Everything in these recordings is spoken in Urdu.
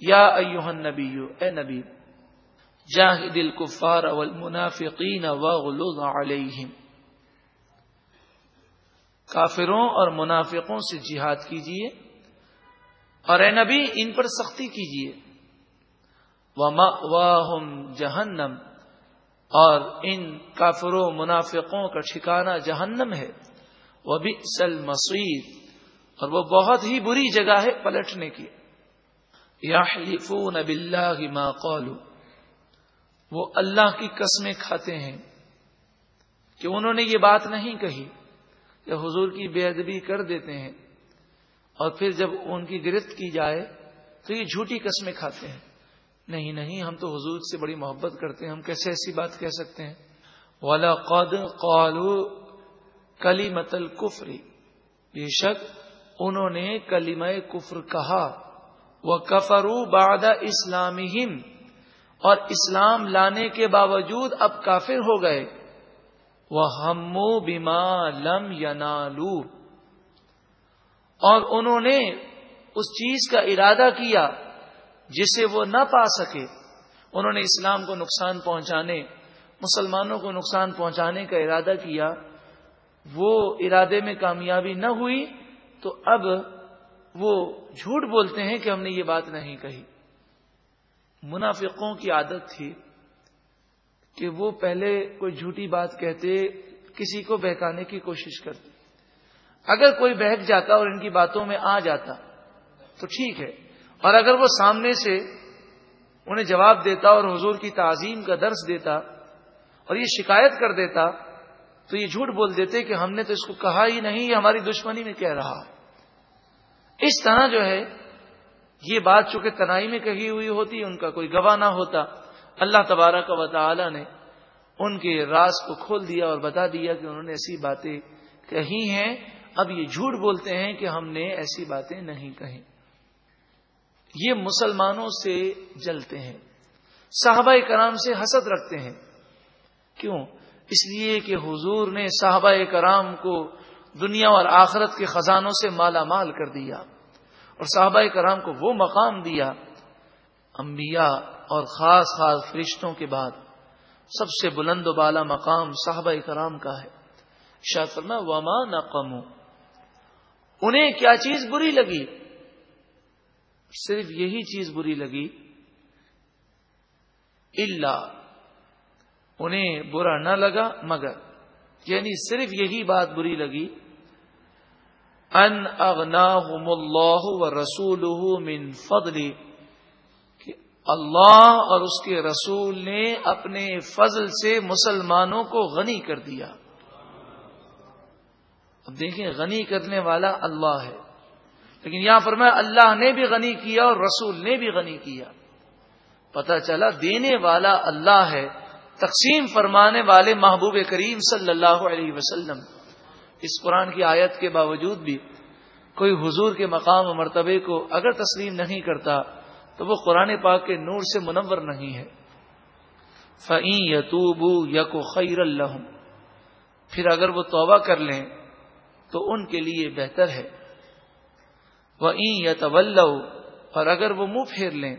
یا ایوہ النبی، اے نبی، جاہد الکفار والمنافقین وغلظ علیہم۔ کافروں اور منافقوں سے جہاد کیجیے اور اے نبی، ان پر سختی کیجیے واہم جہنم اور ان کافروں، منافقوں کا ٹھکانہ جہنم ہے۔ وہ بھی سل اور وہ بہت ہی بری جگہ ہے پلٹنے کی۔ یا ما قالوا وہ اللہ کی قسمیں کھاتے ہیں کہ انہوں نے یہ بات نہیں کہی یا حضور کی بے ادبی کر دیتے ہیں اور پھر جب ان کی گرفت کی جائے تو یہ جھوٹی قسمیں کھاتے ہیں۔ نہیں نہیں، ہم تو حضور سے بڑی محبت کرتے ہیں، ہم کیسے ایسی بات کہہ سکتے ہیں؟ والا قد قالو کلی متل کفری بے شک انہوں نے کلیمہ کفر کہا۔ وہ کفرو باد اسلامی اور اسلام لانے کے باوجود اب کافر ہو گئے۔ وہ ہمو بیما لم ینالو اور انہوں نے اس چیز کا ارادہ کیا جسے وہ نہ پا سکے۔ انہوں نے اسلام کو نقصان پہنچانے، مسلمانوں کو نقصان پہنچانے کا ارادہ کیا۔ وہ ارادے میں کامیابی نہ ہوئی تو اب وہ جھوٹ بولتے ہیں کہ ہم نے یہ بات نہیں کہی۔ منافقوں کی عادت تھی کہ وہ پہلے کوئی جھوٹی بات کہتے، کسی کو بہکانے کی کوشش کرتے۔ اگر کوئی بہک جاتا اور ان کی باتوں میں آ جاتا، تو ٹھیک ہے۔ اور اگر وہ سامنے سے انہیں جواب دیتا اور حضور کی تعظیم کا درس دیتا اور یہ شکایت کر دیتا، تو یہ جھوٹ بول دیتے کہ ہم نے تو اس کو کہا ہی نہیں، یہ ہماری دشمنی میں کہہ رہا۔ ہے اس طرح جو ہے، یہ بات چونکہ تنائی میں کہی ہوئی ہوتی، ان کا کوئی گواہ نہ ہوتا۔ اللہ تبارہ کا وطلا نے ان کے راز کو کھول دیا اور بتا دیا کہ انہوں نے ایسی باتیں کہی ہیں۔ اب یہ جھوٹ بولتے ہیں کہ ہم نے ایسی باتیں نہیں کہیں۔ یہ مسلمانوں سے جلتے ہیں۔ صحابہ کرام سے حسد رکھتے ہیں۔ کیوں؟ اس لیے کہ حضور نے صحابہ کرام کو دنیا اور آخرت کے خزانوں سے مالا مال کر دیا اور صحابہ کرام کو وہ مقام دیا انبیاء اور خاص خاص فرشتوں کے بعد سب سے بلند و بالا مقام صحابہ کرام کا ہے۔ شاہ فرما، وما نقمو انہیں کیا چیز بری لگی؟ صرف یہی چیز بری لگی۔ اللہ انہیں برا نہ لگا، مگر یعنی صرف یہی بات بری لگی۔ ان اغنا اللہ و رسول من فضلی کہ اللہ اور اس کے رسول نے اپنے فضل سے مسلمانوں کو غنی کر دیا۔ اب دیکھیں، غنی کرنے والا اللہ ہے۔ لیکن یہاں پر میں اللہ نے بھی غنی کیا اور رسول نے بھی غنی کیا۔ پتہ چلا، دینے والا اللہ ہے، تقسیم فرمانے والے محبوب کریم صلی اللہ علیہ وسلم۔ اس قرآن کی آیت کے باوجود بھی کوئی حضور کے مقام و مرتبے کو اگر تسلیم نہیں کرتا تو وہ قرآن پاک کے نور سے منور نہیں ہے۔ فعین یتوبو یق خیر اللہ پھر اگر وہ توبہ کر لیں تو ان کے لیے بہتر ہے۔ وہ این یا اور اگر وہ منہ پھیر لیں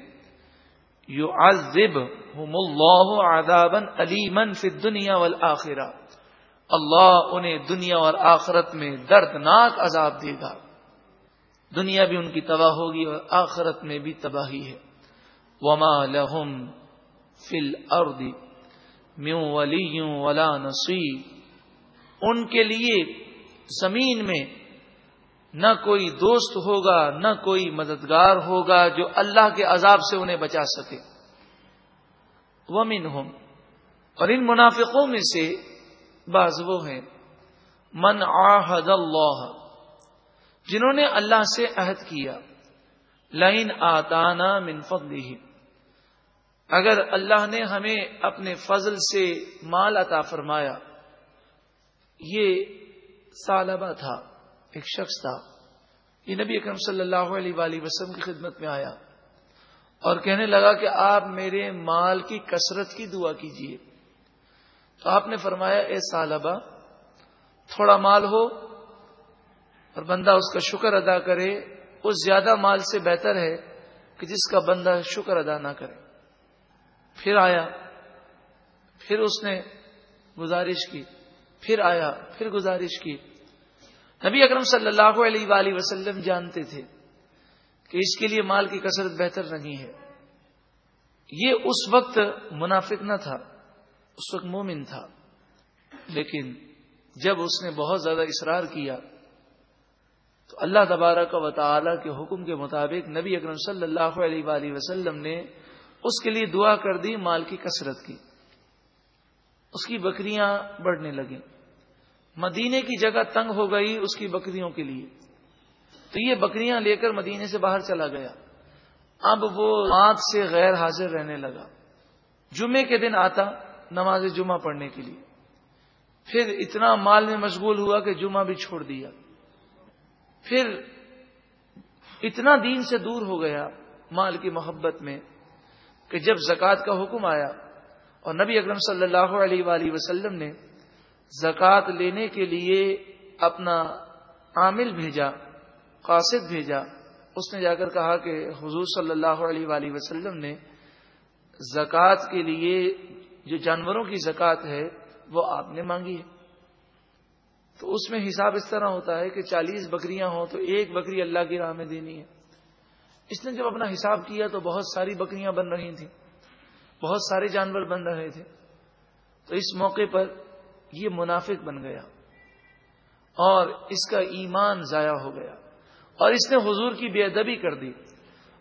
یو آزب اللہ آدابن علیمن فی دنیا والآخرہ اللہ انہیں دنیا اور آخرت میں دردناک عذاب دے گا۔ دنیا بھی ان کی تباہ ہوگی اور آخرت میں بھی تباہی ہے۔ وما لہم فل اردی میوں ولی ولا نصیب ان کے لیے زمین میں نہ کوئی دوست ہوگا، نہ کوئی مددگار ہوگا جو اللہ کے عذاب سے انہیں بچا سکے۔ وہ اور ان منافقوں میں سے بعض وہ ہیں۔ من آحد اللہ، جنہوں نے اللہ سے عہد کیا لائن آتانا من فضله اگر اللہ نے ہمیں اپنے فضل سے مال عطا فرمایا، یہ سالبہ تھا، ایک شخص تھا۔ یہ نبی اکرم صلی اللہ علیہ وآلہ وسلم کی خدمت میں آیا اور کہنے لگا کہ آپ میرے مال کی کثرت کی دعا کیجیے تو آپ نے فرمایا، اے سالبہ، تھوڑا مال ہو اور بندہ اس کا شکر ادا کرے۔ اس زیادہ مال سے بہتر ہے کہ جس کا بندہ شکر ادا نہ کرے۔ پھر آیا، پھر اس نے گزارش کی، پھر آیا، پھر گزارش کی۔ نبی اکرم صلی اللہ علیہ وآلہ وسلم جانتے تھے کہ اس کے لیے مال کی کثرت بہتر نہیں ہے۔ یہ اس وقت منافق نہ تھا۔ اس وقت مومن تھا۔ لیکن جب اس نے بہت زیادہ اصرار کیا، تو اللہ تبارک و تعالی کے حکم کے مطابق نبی اکرم صلی اللہ علیہ وآلہ وسلم نے اس کے لیے دعا کر دی، مال کی کثرت کی۔ اس کی بکریاں بڑھنے لگیں۔ مدینے کی جگہ تنگ ہو گئی اس کی بکریوں کے لیے۔ تو یہ بکریاں لے کر مدینے سے باہر چلا گیا۔ اب وہ آنکھ سے غیر حاضر رہنے لگا۔ جمعے کے دن آتا نماز جمعہ پڑھنے کے لیے۔ پھر اتنا مال میں مشغول ہوا کہ جمعہ بھی چھوڑ دیا۔ پھر اتنا دین سے دور ہو گیا مال کی محبت میں کہ جب زکوٰۃ کا حکم آیا اور نبی اکرم صلی اللہ علیہ وآلہ وسلم نے زکوٰۃ لینے کے لیے اپنا عامل بھیجا، قاصد بھیجا، اس نے جا کر کہا کہ حضور صلی اللہ علیہ وآلہ وسلم نے زکوٰۃ کے لیے جو جانوروں کی زکوٰۃ ہے، وہ آپ نے مانگی ہے۔ تو اس میں حساب اس طرح ہوتا ہے کہ چالیس بکریاں ہوں تو ایک بکری اللہ کی راہ میں دینی ہے۔ اس نے جب اپنا حساب کیا تو بہت ساری بکریاں بن رہی تھیں۔ بہت سارے جانور بن رہے تھے۔ تو اس موقع پر یہ منافق بن گیا۔ اور اس کا ایمان ضائع ہو گیا۔ اور اس نے حضور کی بے ادبی کر دی۔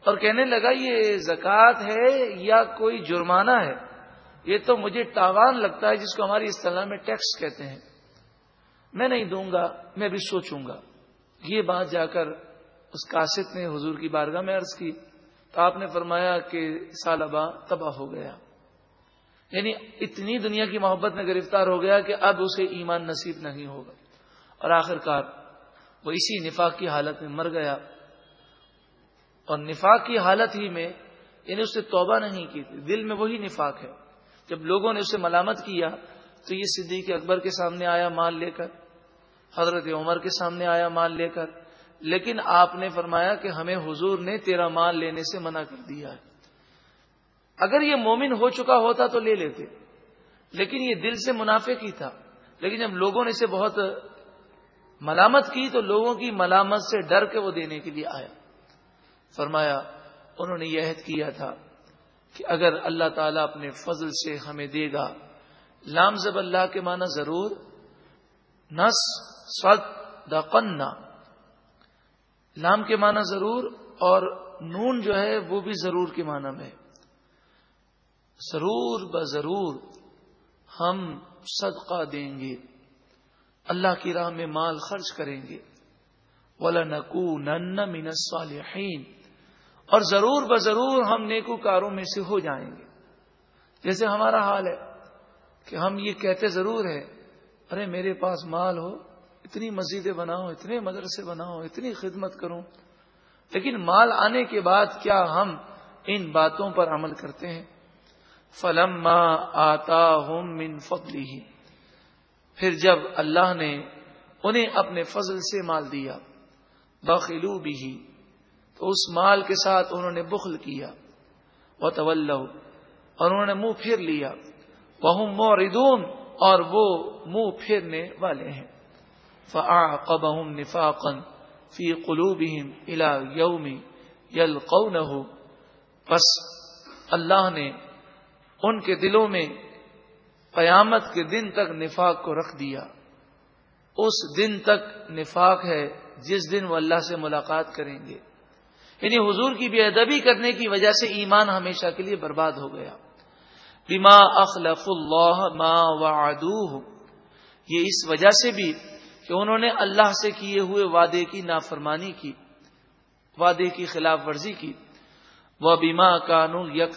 اور کہنے لگا، یہ زکوٰۃ ہے یا کوئی جرمانہ ہے؟ یہ تو مجھے تاوان لگتا ہے جس کو ہماری اصطلاح میں ٹیکس کہتے ہیں۔ میں نہیں دوں گا، میں بھی سوچوں گا۔ یہ بات جا کر اس کاشت نے حضور کی بارگاہ میں عرض کی۔ تو آپ نے فرمایا کہ سالبا تباہ ہو گیا۔ یعنی اتنی دنیا کی محبت میں گرفتار ہو گیا کہ اب اسے ایمان نصیب نہیں ہوگا۔ اور آخر کار وہ اسی نفاق کی حالت میں مر گیا۔ اور نفاق کی حالت ہی میں یعنی اس نے توبہ نہیں کی تھی، دل میں وہی نفاق ہے۔ جب لوگوں نے اسے ملامت کیا تو یہ صدیق اکبر کے سامنے آیا مال لے کر، حضرت عمر کے سامنے آیا مال لے کر۔ لیکن آپ نے فرمایا کہ ہمیں حضور نے تیرا مال لینے سے منع کر دیا ہے۔ اگر یہ مومن ہو چکا ہوتا تو لے لیتے، لیکن یہ دل سے منافع کی تھا۔ لیکن جب لوگوں نے اسے بہت ملامت کی تو لوگوں کی ملامت سے ڈر کے وہ دینے کے لیے آیا۔ فرمایا، انہوں نے یہ عہد کیا تھا۔ کہ اگر اللہ تعالیٰ اپنے فضل سے ہمیں دے گا لام زب اللہ کے معنی ضرور، نس دقنا لام کے معنی ضرور اور نون جو ہے وہ بھی ضرور کے معنی میں۔ ضرور ب ضرور ہم صدقہ دیں گے، اللہ کی راہ میں مال خرچ کریں گے۔ ولا نقو نن مینس اور ضرور ب ضرور ہم نیکو کاروں میں سے ہو جائیں گے۔ جیسے ہمارا حال ہے کہ ہم یہ کہتے ضرور ہے ارے میرے پاس مال ہو، اتنی مسجدیں بناؤ اتنے مدرسے بناؤ اتنی خدمت کروں، لیکن مال آنے کے بعد کیا ہم ان باتوں پر عمل کرتے ہیں؟ فلم آتا ہوں من فضلی پھر جب اللہ نے انہیں اپنے فضل سے مال دیا بخلو بھی تو اس مال کے ساتھ انہوں نے بخل کیا وہ طول اور انہوں نے منہ پھیر لیا۔ وہ موردون اور وہ منہ پھیرنے والے ہیں۔ فعاقبهم نفاقا فی قلوبهم الى یوم یلقونه پس اللہ نے ان کے دلوں میں قیامت کے دن تک نفاق کو رکھ دیا۔ اس دن تک نفاق ہے جس دن وہ اللہ سے ملاقات کریں گے۔ یعنی حضور کی بے ادبی کرنے کی وجہ سے ایمان ہمیشہ کے لیے برباد ہو گیا۔ بما اخلف اللہ ما وعدوه یہ اس وجہ سے بھی کہ انہوں نے اللہ سے کیے ہوئے وعدے کی نافرمانی کی، وعدے کی خلاف ورزی کی۔ وہ بیما کانو یک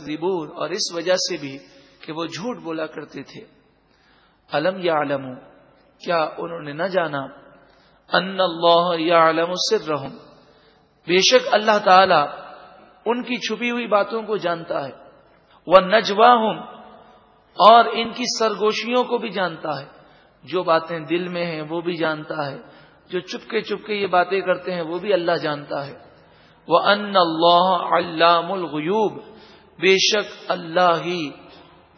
اور اس وجہ سے بھی کہ وہ جھوٹ بولا کرتے تھے۔ علم یا علم کیا انہوں نے نہ جانا؟ ان اللہ یا علم سر رہوں بے شک اللہ تعالی ان کی چھپی ہوئی باتوں کو جانتا ہے۔ وہ نجوا اور ان کی سرگوشیوں کو بھی جانتا ہے۔ جو باتیں دل میں ہیں، وہ بھی جانتا ہے۔ جو چپکے چپکے یہ باتیں کرتے ہیں، وہ بھی اللہ جانتا ہے۔ وہ ان اللہ علام الغیوب بے شک اللہ ہی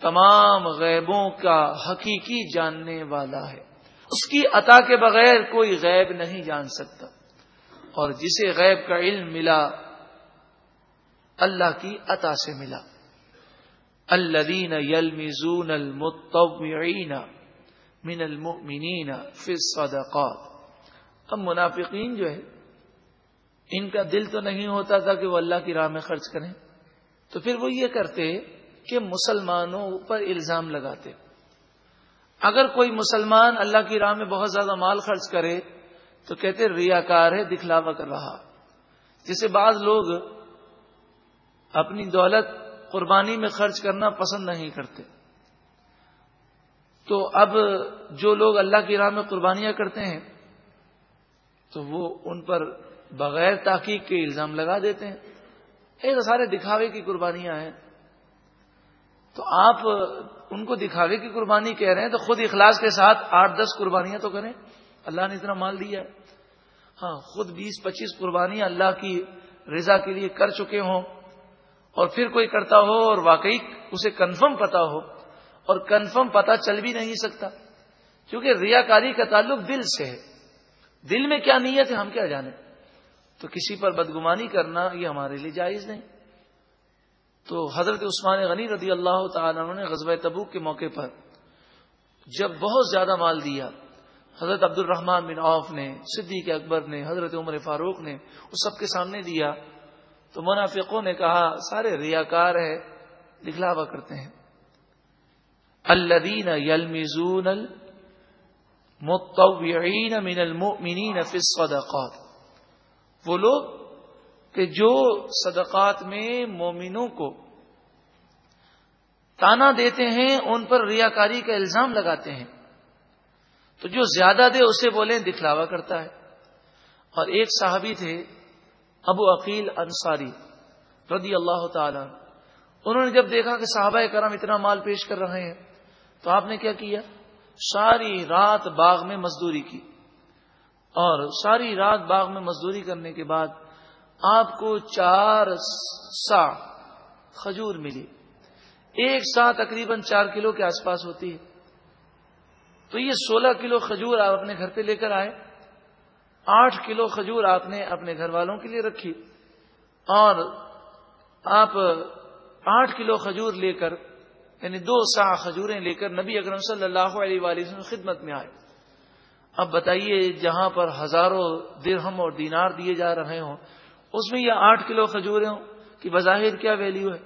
تمام غیبوں کا حقیقی جاننے والا ہے۔ اس کی عطا کے بغیر کوئی غیب نہیں جان سکتا۔ اور جسے غیب کا علم ملا، اللہ کی عطا سے ملا۔ الدین یلمزون المتوعین من المؤمنین فی الصدقات۔ اب منافقین جو ہے ان کا دل تو نہیں ہوتا تھا کہ وہ اللہ کی راہ میں خرچ کریں۔ تو پھر وہ یہ کرتے کہ مسلمانوں پر الزام لگاتے۔ اگر کوئی مسلمان اللہ کی راہ میں بہت زیادہ مال خرچ کرے تو کہتے ریاکار ہے، دکھلاوا کر رہا۔ جسے بعض لوگ اپنی دولت قربانی میں خرچ کرنا پسند نہیں کرتے۔ تو اب جو لوگ اللہ کی راہ میں قربانیاں کرتے ہیں، تو وہ ان پر بغیر تحقیق کے الزام لگا دیتے ہیں۔ ایک سارے دکھاوے کی قربانیاں ہیں۔ تو آپ ان کو دکھاوے کی قربانی کہہ رہے ہیں، تو خود اخلاص کے ساتھ آٹھ دس قربانیاں تو کریں۔ اللہ نے اتنا مال دیا ہے۔ ہاں خود بیس پچیس قربانیاں اللہ کی رضا کے لیے کر چکے ہوں۔ اور پھر کوئی کرتا ہو اور واقعی اسے کنفرم پتا ہو۔ اور کنفرم پتا چل بھی نہیں سکتا۔ کیونکہ ریاکاری کا تعلق دل سے ہے۔ دل میں کیا نیت ہے، ہم کیا جانیں۔ تو کسی پر بدگمانی کرنا یہ ہمارے لیے جائز نہیں۔ تو حضرت عثمان غنی رضی اللہ تعالیٰ نے غزب تبوک کے موقع پر جب بہت زیادہ مال دیا حضرت عبد الرحمان بن عوف نے، صدیق اکبر نے، حضرت عمر فاروق نے اس سب کے سامنے دیا۔ تو منافقوں نے کہا، سارے ریاکار ہے دکھلاوا کرتے ہیں۔ الدین یلمزون المتوعین من المؤمنین فی الصدقات۔ وہ لوگ کہ جو صدقات میں مومنوں کو تانا دیتے ہیں، ان پر ریاکاری کا الزام لگاتے ہیں۔ تو جو زیادہ دے اسے بولے دکھلاوا کرتا ہے۔ اور ایک صحابی تھے، ابو عقیل انصاری رضی اللہ تعالی۔ انہوں نے جب دیکھا کہ صحابہ کرم اتنا مال پیش کر رہے ہیں، تو آپ نے کیا کیا؟ ساری رات باغ میں مزدوری کی۔ اور ساری رات باغ میں مزدوری کرنے کے بعد آپ کو چار سا کھجور ملی۔ ایک سا تقریباً چار کلو کے آس پاس ہوتی ہے۔ تو یہ سولہ کلو کھجور آپ اپنے گھر پہ لے کر آئے۔ آٹھ کلو کھجور آپ نے اپنے گھر والوں کے لیے رکھی۔ اور آپ آٹھ کلو کھجور لے کر یعنی دو سا کھجوریں لے کر نبی اکرم صلی اللہ علیہ وسلم خدمت میں آئے۔ اب بتائیے جہاں پر ہزاروں درہم اور دینار دیے جا رہے ہوں، اس میں یہ آٹھ کلو کھجوریں ہوں کہ بظاہر کیا ویلیو ہے؟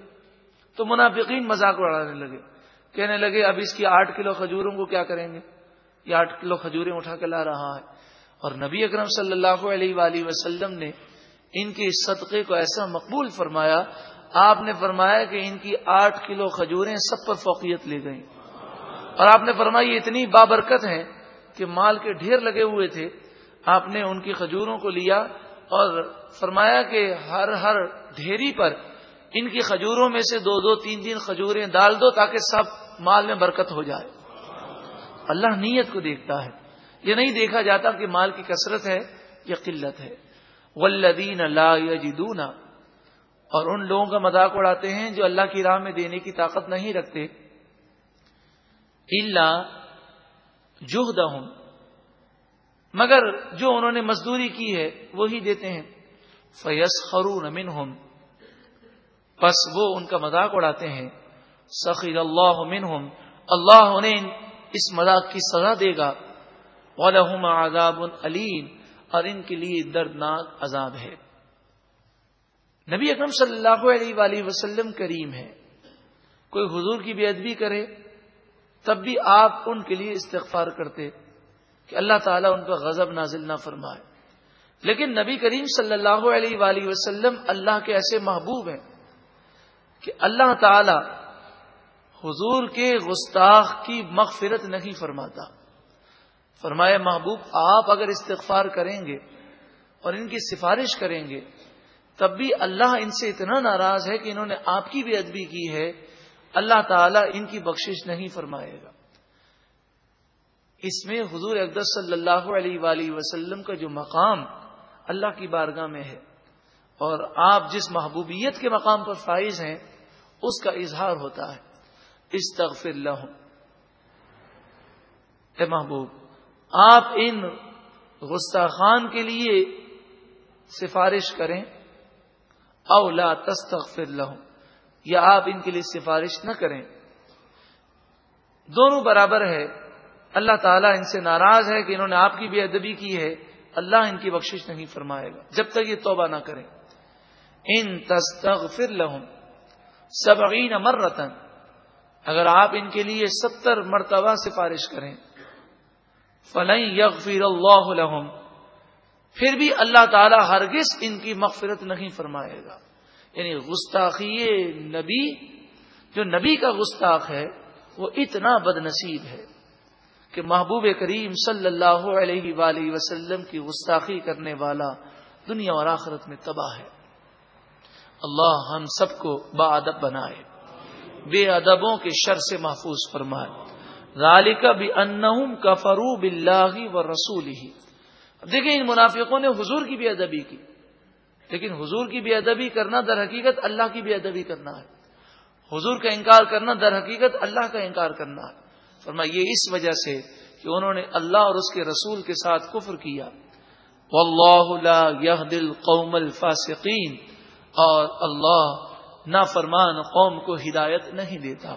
تو منافقین مذاق اڑانے لگے۔ کہنے لگے اب اس کی آٹھ کلو کھجوروں کو کیا کریں گے؟ یہ آٹھ کلو کھجوریں اٹھا کے لا رہا ہے۔ اور نبی اکرم صلی اللہ علیہ وآلہ وسلم نے ان کے صدقے کو ایسا مقبول فرمایا، آپ نے فرمایا کہ ان کی آٹھ کلو کھجوریں سب پر فوقیت لے گئیں۔ اور آپ نے فرمایا یہ اتنی بابرکت ہیں کہ مال کے ڈھیر لگے ہوئے تھے۔ آپ نے ان کی کھجوروں کو لیا اور فرمایا کہ ہر ہر ڈھیری پر ان کی کھجوروں میں سے دو دو تین تین کھجوریں ڈال دو تاکہ سب مال میں برکت ہو جائے۔ اللہ نیت کو دیکھتا ہے۔ یہ نہیں دیکھا جاتا کہ مال کی کثرت ہے یا قلت ہے۔ ولدین اللہ یا اور ان لوگوں کا مذاق اڑاتے ہیں جو اللہ کی راہ میں دینے کی طاقت نہیں رکھتے۔ اللہ جوہدہ مگر جو انہوں نے مزدوری کی ہے، وہی دیتے ہیں۔ فیس خرون امن بس وہ ان کا مذاق اڑاتے ہیں۔ سخیر اللہ منہم، اللہ انہیں اس مذاق کی سزا دے گا۔ وَلَهُمْ عَذَابٌ علیم اور ان کے لیے دردناک عذاب ہے۔ نبی اکرم صلی اللہ علیہ وآلہ وسلم کریم ہے کوئی حضور کی بے ادبی کرے، تب بھی آپ ان کے لیے استغفار کرتے کہ اللہ تعالیٰ ان پر غضب نازل نہ فرمائے۔ لیکن نبی کریم صلی اللہ علیہ وآلہ وسلم اللہ کے ایسے محبوب ہیں کہ اللہ تعالی حضور کے گستاخ کی مغفرت نہیں فرماتا۔ فرمایا، محبوب، آپ اگر استغفار کریں گے اور ان کی سفارش کریں گے، تب بھی اللہ ان سے اتنا ناراض ہے کہ انہوں نے آپ کی بھی ادبی کی ہے۔ اللہ تعالیٰ ان کی بخشش نہیں فرمائے گا۔ اس میں حضور اقدس صلی اللہ علیہ وآلہ وسلم کا جو مقام اللہ کی بارگاہ میں ہے، اور آپ جس محبوبیت کے مقام پر فائز ہیں، اس کا اظہار ہوتا ہے۔ استغفر لہم اے محبوب، آپ ان گستاخان کے لیے سفارش کریں اولا تستغفر لہم یا آپ ان کے لیے سفارش نہ کریں۔ دونوں برابر ہے۔ اللہ تعالیٰ ان سے ناراض ہے کہ انہوں نے آپ کی بے ادبی کی ہے۔ اللہ ان کی بخشش نہیں فرمائے گا۔ جب تک یہ توبہ نہ کریں۔ ان تستغفر لہم سبعین مرتن اگر آپ ان کے لیے ستر مرتبہ سفارش کریں، فلن یغفر اللہ لہم پھر بھی اللہ تعالی ہرگز ان کی مغفرت نہیں فرمائے گا۔ یعنی گستاخی نبی، جو نبی کا گستاخ ہے، وہ اتنا بد نصیب ہے کہ محبوب کریم صلی اللہ علیہ وآلہ وسلم کی گستاخی کرنے والا دنیا اور آخرت میں تباہ ہے۔ اللہ ہم سب کو با ادب بنائے۔ بے ادبوں کے شر سے محفوظ فرمائے۔ غالکا بھی ان کا فروب و رسول ہی دیکھیں، ان منافقوں نے حضور کی بھی ادبی کی۔ لیکن حضور کی بھی ادبی کرنا در حقیقت اللہ کی بھی ادبی کرنا ہے۔ حضور کا انکار کرنا در حقیقت اللہ کا انکار کرنا ہے۔ فرما یہ اس وجہ سے کہ انہوں نے اللہ اور اس کے رسول کے ساتھ کفر کیا۔ واللہ لا يهدي القوم الفاسقین۔ اور اللہ نافرمان قوم کو ہدایت نہیں دیتا۔